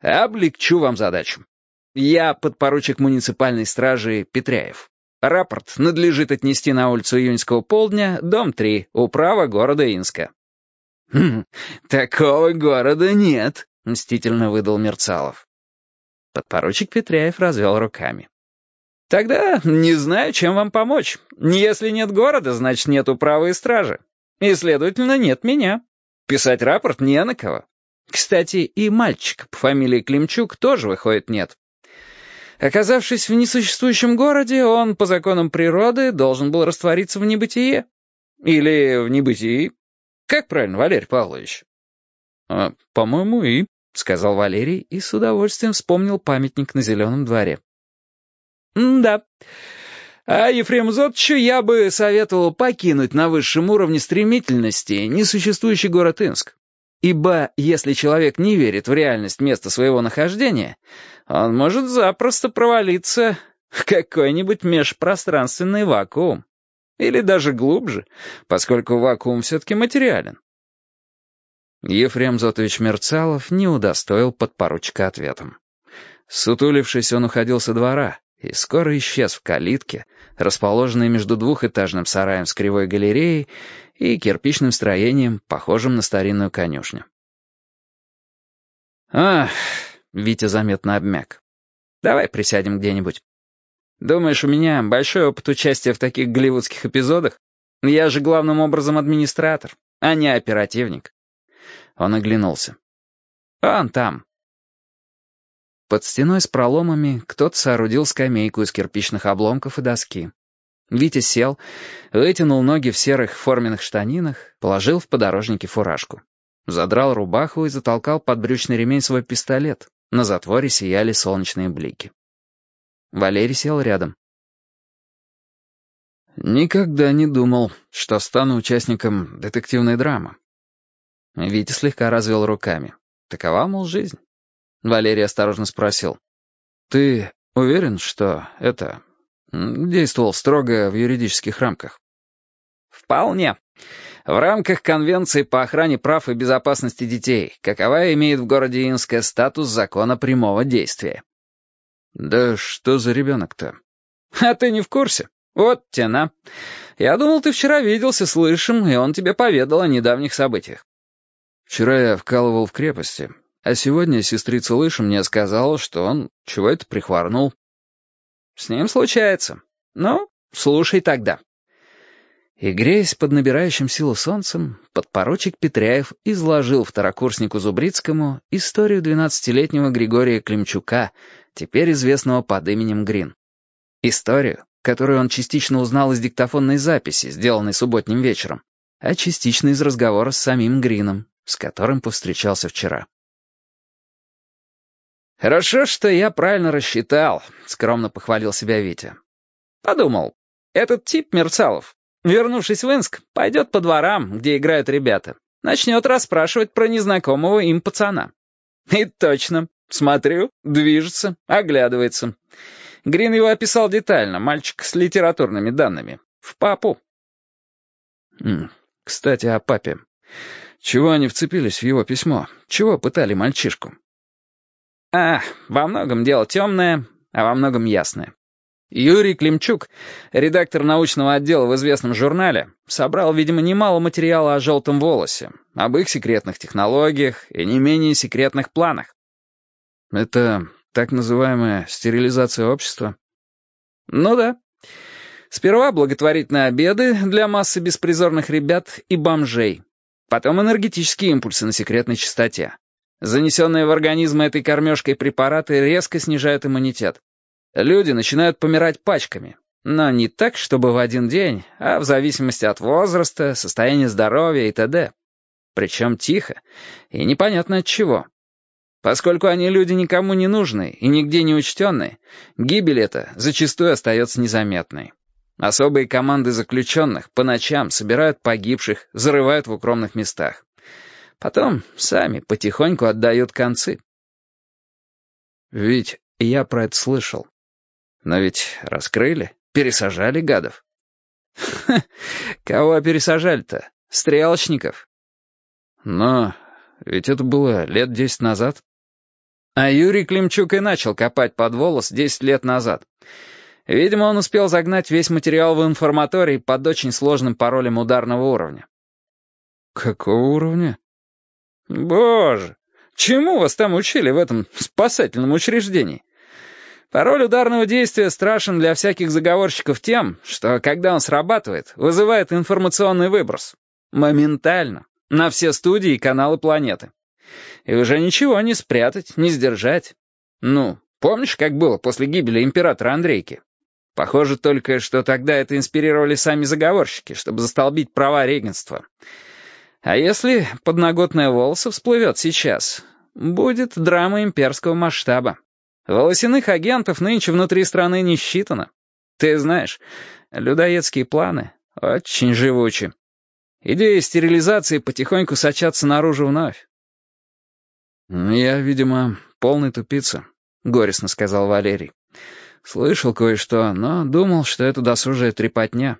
Облегчу вам задачу. Я подпоручик муниципальной стражи Петряев. Рапорт надлежит отнести на улицу Июньского полдня, дом 3, управа города Инска». «Хм, такого города нет», — мстительно выдал Мерцалов. Подпоручик Петряев развел руками. «Тогда не знаю, чем вам помочь. Если нет города, значит, нет управы и стражи. И, следовательно, нет меня. Писать рапорт не на кого. Кстати, и мальчик по фамилии Климчук тоже, выходит, нет. Оказавшись в несуществующем городе, он, по законам природы, должен был раствориться в небытие. Или в небытии. Как правильно, Валерий Павлович? А, «По-моему, и», — сказал Валерий и с удовольствием вспомнил памятник на Зеленом дворе. «Да. А Ефрему Зотчу я бы советовал покинуть на высшем уровне стремительности несуществующий город Инск. Ибо если человек не верит в реальность места своего нахождения, он может запросто провалиться в какой-нибудь межпространственный вакуум. Или даже глубже, поскольку вакуум все-таки материален. Ефрем Зотович Мерцалов не удостоил подпоручика ответом. Сутулившись, он уходил со двора и скоро исчез в калитке, расположенной между двухэтажным сараем с кривой галереей и кирпичным строением, похожим на старинную конюшню. «Ах!» — Витя заметно обмяк. «Давай присядем где-нибудь. Думаешь, у меня большой опыт участия в таких голливудских эпизодах? Я же главным образом администратор, а не оперативник». Он оглянулся. «Он там». Под стеной с проломами кто-то соорудил скамейку из кирпичных обломков и доски. Витя сел, вытянул ноги в серых форменных штанинах, положил в подорожнике фуражку. Задрал рубаху и затолкал под брючный ремень свой пистолет. На затворе сияли солнечные блики. Валерий сел рядом. «Никогда не думал, что стану участником детективной драмы». Витя слегка развел руками. Такова, мол, жизнь. Валерий осторожно спросил. «Ты уверен, что это Действовал строго в юридических рамках. Вполне. В рамках Конвенции по охране прав и безопасности детей, какова имеет в городе Инске статус закона прямого действия. Да что за ребенок-то? А ты не в курсе? Вот тена. Я думал, ты вчера виделся с Лышем, и он тебе поведал о недавних событиях. Вчера я вкалывал в крепости, а сегодня сестрица Лыша мне сказала, что он чего это прихворнул. С ним случается. Ну, слушай тогда. И, греясь под набирающим силу солнцем, подпоручик Петряев изложил второкурснику Зубрицкому историю двенадцатилетнего Григория Климчука, теперь известного под именем Грин. Историю, которую он частично узнал из диктофонной записи, сделанной субботним вечером, а частично из разговора с самим Грином, с которым повстречался вчера. «Хорошо, что я правильно рассчитал», — скромно похвалил себя Витя. «Подумал, этот тип Мерцалов, вернувшись в Инск, пойдет по дворам, где играют ребята, начнет расспрашивать про незнакомого им пацана. И точно, смотрю, движется, оглядывается. Грин его описал детально, мальчик с литературными данными. В папу». «Кстати, о папе. Чего они вцепились в его письмо? Чего пытали мальчишку?» А, во многом дело темное, а во многом ясное. Юрий Климчук, редактор научного отдела в известном журнале, собрал, видимо, немало материала о «желтом волосе», об их секретных технологиях и не менее секретных планах. Это так называемая стерилизация общества? Ну да. Сперва благотворительные обеды для массы беспризорных ребят и бомжей. Потом энергетические импульсы на секретной частоте. Занесенные в организм этой кормежкой препараты резко снижают иммунитет. Люди начинают помирать пачками. Но не так, чтобы в один день, а в зависимости от возраста, состояния здоровья и т.д. Причем тихо и непонятно от чего. Поскольку они люди никому не нужные и нигде не учтенные, гибель эта зачастую остается незаметной. Особые команды заключенных по ночам собирают погибших, зарывают в укромных местах. Потом сами потихоньку отдают концы. Ведь я про это слышал. Но ведь раскрыли, пересажали гадов. Кого пересажали-то? Стрелочников. Но ведь это было лет десять назад. А Юрий Климчук и начал копать под волос 10 лет назад. Видимо, он успел загнать весь материал в информаторий под очень сложным паролем ударного уровня. Какого уровня? Боже, чему вас там учили в этом спасательном учреждении? Пароль ударного действия страшен для всяких заговорщиков тем, что, когда он срабатывает, вызывает информационный выброс. Моментально. На все студии и каналы планеты. И уже ничего не спрятать, не сдержать. Ну, помнишь, как было после гибели императора Андрейки? Похоже только, что тогда это инспирировали сами заговорщики, чтобы застолбить права регенства. А если подноготная волоса всплывет сейчас, будет драма имперского масштаба. Волосяных агентов нынче внутри страны не считано. Ты знаешь, людоедские планы очень живучи. Идеи стерилизации потихоньку сочатся наружу вновь. «Я, видимо, полный тупица», — горестно сказал Валерий. Слышал кое-что, но думал, что это досужая трепотня.